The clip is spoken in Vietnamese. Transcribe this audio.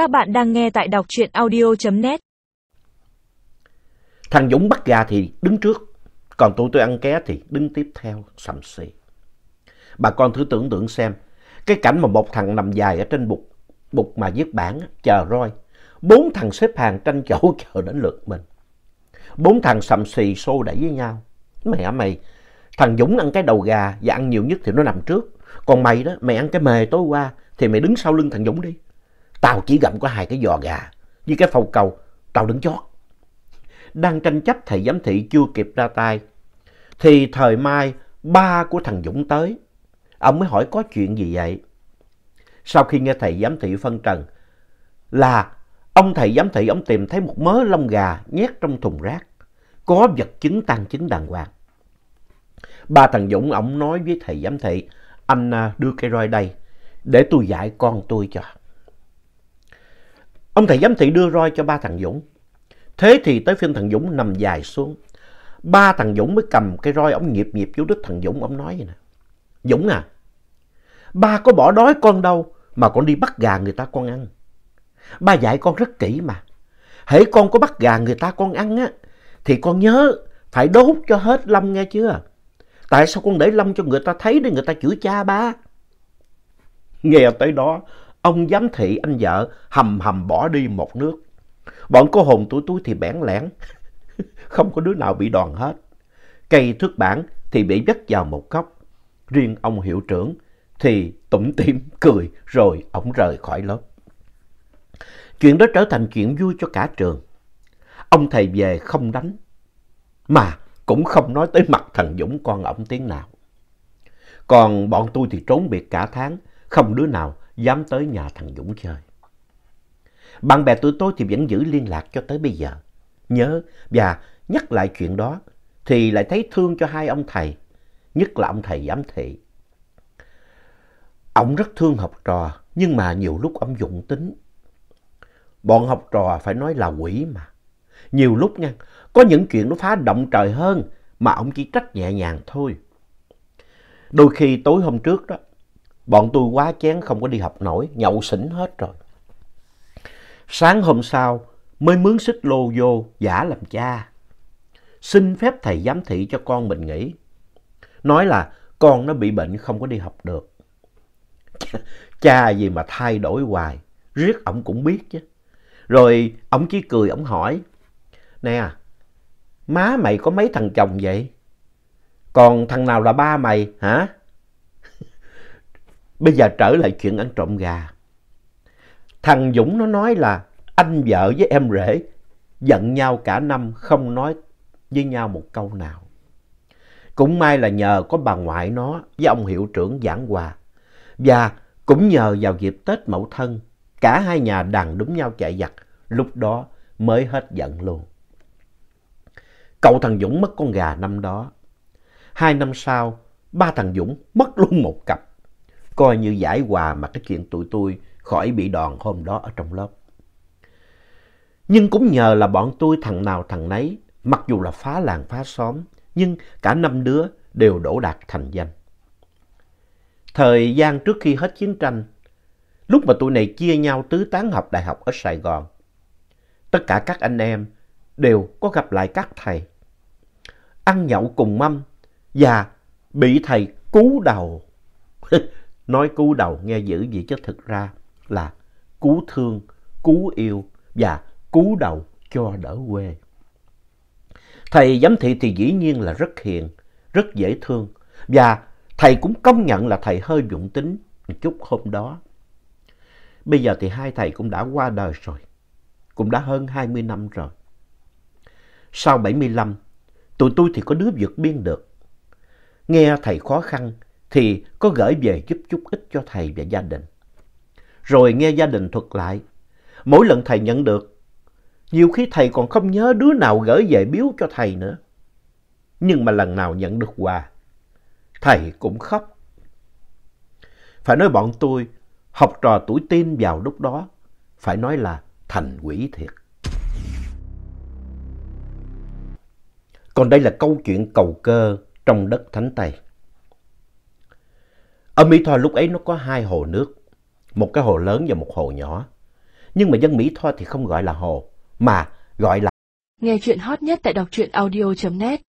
Các bạn đang nghe tại đọc truyện audio.net. Thằng Dũng bắt gà thì đứng trước, còn tụi tôi ăn ké thì đứng tiếp theo, sầm xì. Bà con thử tưởng tượng xem, cái cảnh mà một thằng nằm dài ở trên bục, bục mà viết bảng, chờ roi. Bốn thằng xếp hàng tranh chỗ chờ đến lượt mình. Bốn thằng sầm xì xô đẩy với nhau. Mẹ mày, thằng Dũng ăn cái đầu gà và ăn nhiều nhất thì nó nằm trước. Còn mày đó, mày ăn cái mề tối qua thì mày đứng sau lưng thằng Dũng đi. Tao chỉ gặm có hai cái giò gà với cái phao cầu, tao đứng chót. Đang tranh chấp thầy giám thị chưa kịp ra tay. Thì thời mai ba của thằng Dũng tới. Ông mới hỏi có chuyện gì vậy? Sau khi nghe thầy giám thị phân trần là ông thầy giám thị ông tìm thấy một mớ lông gà nhét trong thùng rác. Có vật chứng tăng chứng đàng hoàng. Ba thằng Dũng ông nói với thầy giám thị anh à, đưa cây roi đây để tôi dạy con tôi cho. Ông thầy giám thị đưa roi cho ba thằng Dũng. Thế thì tới phiên thằng Dũng nằm dài xuống. Ba thằng Dũng mới cầm cái roi ông nghiệp nghiệp chú đít thằng Dũng. Ông nói vậy nè. Dũng à, ba có bỏ đói con đâu mà con đi bắt gà người ta con ăn. Ba dạy con rất kỹ mà. Hễ con có bắt gà người ta con ăn á, thì con nhớ phải đốt cho hết lâm nghe chưa? Tại sao con để lâm cho người ta thấy để người ta chửi cha ba? Nghe tới đó, ông giám thị anh vợ hầm hầm bỏ đi một nước. Bọn cô hồn tuổi tôi thì bẽn lẽn, không có đứa nào bị đòn hết. Cây thước bản thì bị dắt vào một góc. Riêng ông hiệu trưởng thì tủm tỉm cười rồi ổng rời khỏi lớp. Chuyện đó trở thành chuyện vui cho cả trường. Ông thầy về không đánh, mà cũng không nói tới mặt thằng Dũng con ổng tiếng nào. Còn bọn tôi thì trốn biệt cả tháng, không đứa nào dám tới nhà thằng Dũng chơi. Bạn bè tụi tôi thì vẫn giữ liên lạc cho tới bây giờ. Nhớ và nhắc lại chuyện đó thì lại thấy thương cho hai ông thầy, nhất là ông thầy giám thị. Ông rất thương học trò, nhưng mà nhiều lúc ông dụng tính. Bọn học trò phải nói là quỷ mà. Nhiều lúc nha, có những chuyện nó phá động trời hơn mà ông chỉ trách nhẹ nhàng thôi. Đôi khi tối hôm trước đó, bọn tôi quá chén không có đi học nổi, nhậu xỉn hết rồi. Sáng hôm sau mới mướn xích lô vô giả làm cha. Xin phép thầy giám thị cho con mình nghỉ. Nói là con nó bị bệnh không có đi học được. Cha gì mà thay đổi hoài, riết ổng cũng biết chứ. Rồi ổng chỉ cười ổng hỏi, Nè, má mày có mấy thằng chồng vậy? Còn thằng nào là ba mày hả? Bây giờ trở lại chuyện ăn trộm gà. Thằng Dũng nó nói là anh vợ với em rể giận nhau cả năm không nói với nhau một câu nào. Cũng may là nhờ có bà ngoại nó với ông hiệu trưởng giảng hòa. Và cũng nhờ vào dịp Tết Mậu Thân, cả hai nhà đàn đúng nhau chạy giặt, lúc đó mới hết giận luôn. Cậu thằng Dũng mất con gà năm đó. Hai năm sau, ba thằng Dũng mất luôn một cặp. Coi như giải hòa mà cái chuyện tụi tôi khỏi bị đòn hôm đó ở trong lớp. Nhưng cũng nhờ là bọn tôi thằng nào thằng nấy, mặc dù là phá làng phá xóm, nhưng cả năm đứa đều đổ đạt thành danh. Thời gian trước khi hết chiến tranh, lúc mà tụi này chia nhau tứ tán học đại học ở Sài Gòn, tất cả các anh em đều có gặp lại các thầy. Ăn nhậu cùng mâm và bị thầy cú đầu. Nói cú đầu nghe dữ vậy chứ thực ra là cú thương, cú yêu và cú đầu cho đỡ quê. Thầy giám thị thì dĩ nhiên là rất hiền, rất dễ thương và thầy cũng công nhận là thầy hơi dụng tính một chút hôm đó. Bây giờ thì hai thầy cũng đã qua đời rồi, cũng đã hơn 20 năm rồi. Sau 75, tụi tôi thì có đứa vượt biên được. Nghe thầy khó khăn thì có gửi về giúp chút ít cho thầy và gia đình. Rồi nghe gia đình thuật lại, mỗi lần thầy nhận được, nhiều khi thầy còn không nhớ đứa nào gửi về biếu cho thầy nữa. Nhưng mà lần nào nhận được quà, thầy cũng khóc. Phải nói bọn tôi, học trò tuổi tin vào lúc đó, phải nói là thành quỷ thiệt. Còn đây là câu chuyện cầu cơ trong đất Thánh Tây. Ở Mỹ Tho lúc ấy nó có hai hồ nước, một cái hồ lớn và một hồ nhỏ. nhưng mà dân Mỹ Tho thì không gọi là hồ, mà gọi là Nghe chuyện hot nhất tại đọc truyện audio.net